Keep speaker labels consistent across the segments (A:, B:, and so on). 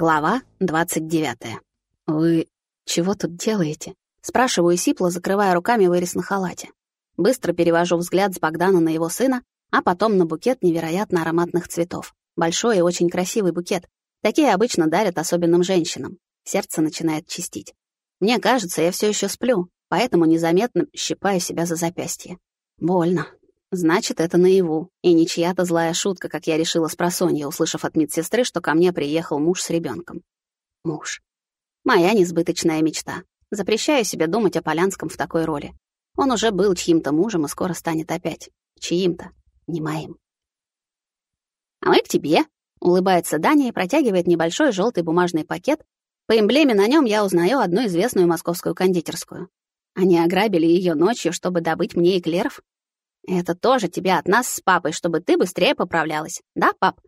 A: Глава 29. «Вы чего тут делаете?» Спрашиваю Сипла, закрывая руками вырез на халате. Быстро перевожу взгляд с Богдана на его сына, а потом на букет невероятно ароматных цветов. Большой и очень красивый букет. Такие обычно дарят особенным женщинам. Сердце начинает чистить. Мне кажется, я все еще сплю, поэтому незаметно щипаю себя за запястье. Больно. Значит, это наяву, и не чья-то злая шутка, как я решила с просонья, услышав от медсестры, что ко мне приехал муж с ребенком. Муж. Моя несбыточная мечта. Запрещаю себе думать о Полянском в такой роли. Он уже был чьим-то мужем и скоро станет опять. Чьим-то, не моим. «А мы к тебе», — улыбается Даня и протягивает небольшой желтый бумажный пакет. По эмблеме на нем я узнаю одну известную московскую кондитерскую. Они ограбили ее ночью, чтобы добыть мне эклеров. Это тоже тебе от нас с папой, чтобы ты быстрее поправлялась. Да, пап?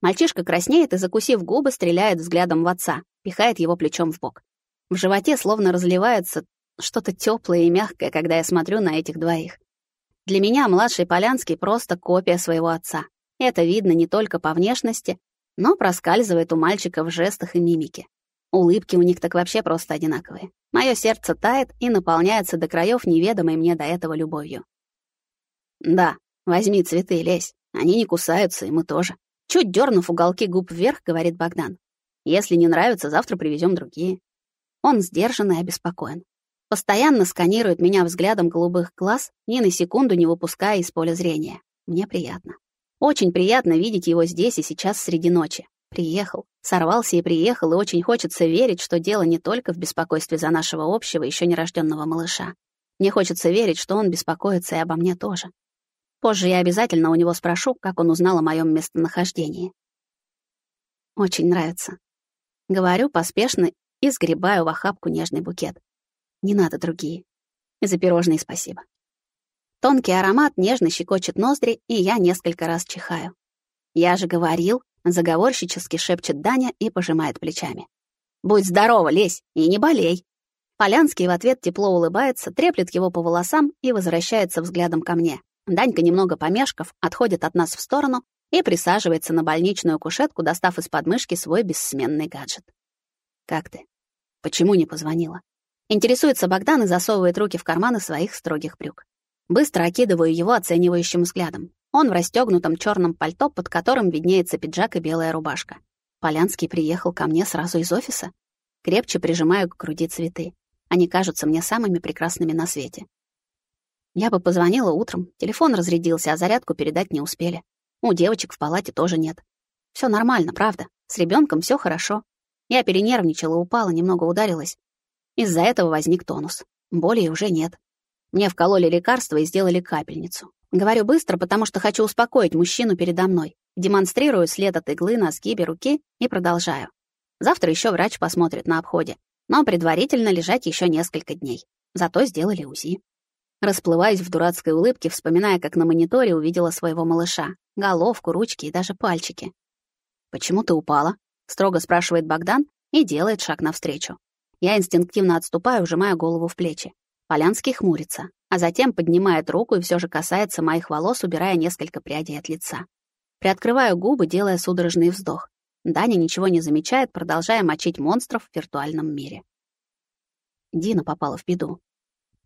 A: Мальчишка краснеет и, закусив губы, стреляет взглядом в отца, пихает его плечом в бок. В животе словно разливается что-то теплое и мягкое, когда я смотрю на этих двоих. Для меня младший Полянский просто копия своего отца. Это видно не только по внешности, но проскальзывает у мальчика в жестах и мимике. Улыбки у них так вообще просто одинаковые. Мое сердце тает и наполняется до краев неведомой мне до этого любовью. Да, возьми цветы, лезь. Они не кусаются, и мы тоже. Чуть дернув уголки губ вверх, говорит Богдан. Если не нравится, завтра привезем другие. Он сдержан и обеспокоен. Постоянно сканирует меня взглядом голубых глаз, ни на секунду не выпуская из поля зрения. Мне приятно. Очень приятно видеть его здесь и сейчас среди ночи. Приехал, сорвался и приехал, и очень хочется верить, что дело не только в беспокойстве за нашего общего, еще нерожденного малыша. Мне хочется верить, что он беспокоится и обо мне тоже. Позже я обязательно у него спрошу, как он узнал о моем местонахождении. Очень нравится. Говорю поспешно и сгребаю в охапку нежный букет. Не надо другие. И за пирожные спасибо. Тонкий аромат нежно щекочет ноздри, и я несколько раз чихаю. Я же говорил, заговорщически шепчет Даня и пожимает плечами. Будь здорова, лезь, и не болей. Полянский в ответ тепло улыбается, треплет его по волосам и возвращается взглядом ко мне. Данька, немного помешков, отходит от нас в сторону и присаживается на больничную кушетку, достав из подмышки свой бессменный гаджет. «Как ты? Почему не позвонила?» Интересуется Богдан и засовывает руки в карманы своих строгих брюк. Быстро окидываю его оценивающим взглядом. Он в расстегнутом черном пальто, под которым виднеется пиджак и белая рубашка. Полянский приехал ко мне сразу из офиса. Крепче прижимаю к груди цветы. Они кажутся мне самыми прекрасными на свете. Я бы позвонила утром, телефон разрядился, а зарядку передать не успели. У девочек в палате тоже нет. Все нормально, правда. С ребенком все хорошо. Я перенервничала, упала, немного ударилась. Из-за этого возник тонус. Боли уже нет. Мне вкололи лекарство и сделали капельницу. Говорю быстро, потому что хочу успокоить мужчину передо мной. Демонстрирую след от иглы на сгибе руки и продолжаю. Завтра еще врач посмотрит на обходе, но предварительно лежать еще несколько дней. Зато сделали УЗИ. Расплываясь в дурацкой улыбке, вспоминая, как на мониторе увидела своего малыша. Головку, ручки и даже пальчики. «Почему ты упала?» — строго спрашивает Богдан и делает шаг навстречу. Я инстинктивно отступаю, сжимая голову в плечи. Полянский хмурится, а затем поднимает руку и все же касается моих волос, убирая несколько прядей от лица. Приоткрываю губы, делая судорожный вздох. Даня ничего не замечает, продолжая мочить монстров в виртуальном мире. Дина попала в беду.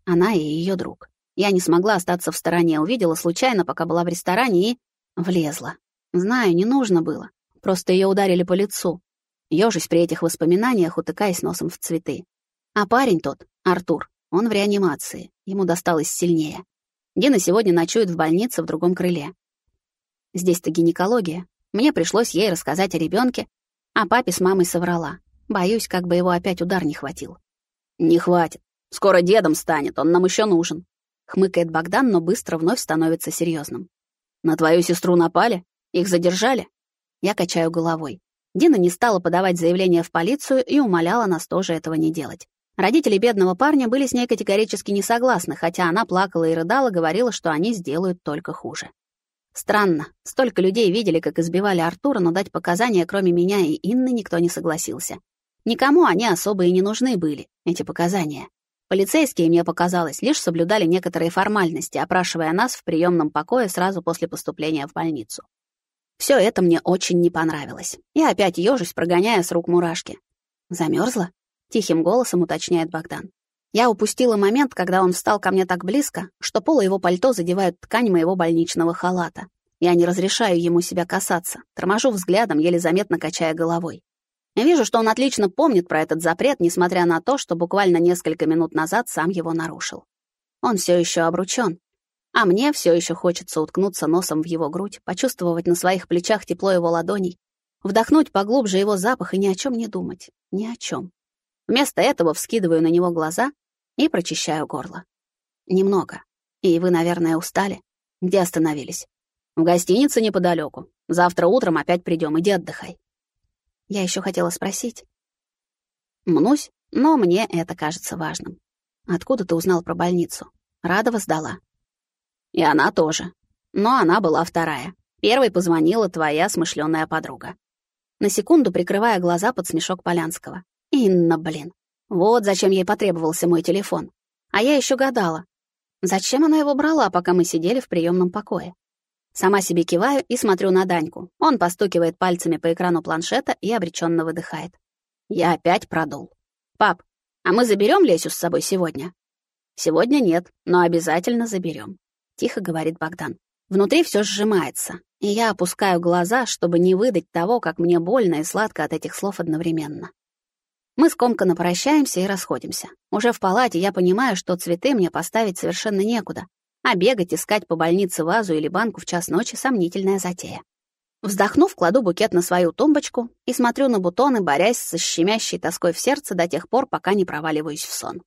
A: Она и ее друг. Я не смогла остаться в стороне, увидела случайно, пока была в ресторане, и влезла. Знаю, не нужно было. Просто ее ударили по лицу. Ёжись при этих воспоминаниях, утыкаясь носом в цветы. А парень тот, Артур, он в реанимации. Ему досталось сильнее. Дина сегодня ночует в больнице в другом крыле. Здесь-то гинекология. Мне пришлось ей рассказать о ребенке, а папе с мамой соврала. Боюсь, как бы его опять удар не хватил. Не хватит. Скоро дедом станет, он нам еще нужен. Хмыкает Богдан, но быстро вновь становится серьезным. На твою сестру напали? Их задержали? Я качаю головой. Дина не стала подавать заявление в полицию и умоляла нас тоже этого не делать. Родители бедного парня были с ней категорически не согласны, хотя она плакала и рыдала, говорила, что они сделают только хуже. Странно, столько людей видели, как избивали Артура, но дать показания, кроме меня и Инны, никто не согласился. Никому они особо и не нужны были, эти показания. Полицейские, мне показалось, лишь соблюдали некоторые формальности, опрашивая нас в приемном покое сразу после поступления в больницу. Все это мне очень не понравилось. Я опять ёжусь, прогоняя с рук мурашки. Замерзла? тихим голосом уточняет Богдан. Я упустила момент, когда он встал ко мне так близко, что полы его пальто задевают ткань моего больничного халата. Я не разрешаю ему себя касаться, торможу взглядом, еле заметно качая головой. Вижу, что он отлично помнит про этот запрет, несмотря на то, что буквально несколько минут назад сам его нарушил. Он все еще обручён, а мне все еще хочется уткнуться носом в его грудь, почувствовать на своих плечах тепло его ладоней, вдохнуть поглубже его запах и ни о чем не думать, ни о чем. Вместо этого вскидываю на него глаза и прочищаю горло. Немного. И вы, наверное, устали. Где остановились? В гостинице неподалеку. Завтра утром опять придем. Иди отдыхай. Я еще хотела спросить. Мнусь, но мне это кажется важным. Откуда ты узнал про больницу? Радова сдала. И она тоже. Но она была вторая. Первой позвонила твоя смышленая подруга. На секунду прикрывая глаза под смешок Полянского. Инна, блин. Вот зачем ей потребовался мой телефон. А я еще гадала, зачем она его брала, пока мы сидели в приемном покое. Сама себе киваю и смотрю на Даньку. Он постукивает пальцами по экрану планшета и обреченно выдыхает. Я опять продул. Пап, а мы заберем Лесю с собой сегодня? Сегодня нет, но обязательно заберем, тихо говорит Богдан. Внутри все сжимается, и я опускаю глаза, чтобы не выдать того, как мне больно и сладко от этих слов одновременно. Мы скомканно прощаемся и расходимся. Уже в палате я понимаю, что цветы мне поставить совершенно некуда, а бегать, искать по больнице вазу или банку в час ночи — сомнительная затея. Вздохнув, кладу букет на свою тумбочку и смотрю на бутоны, борясь со щемящей тоской в сердце до тех пор, пока не проваливаюсь в сон.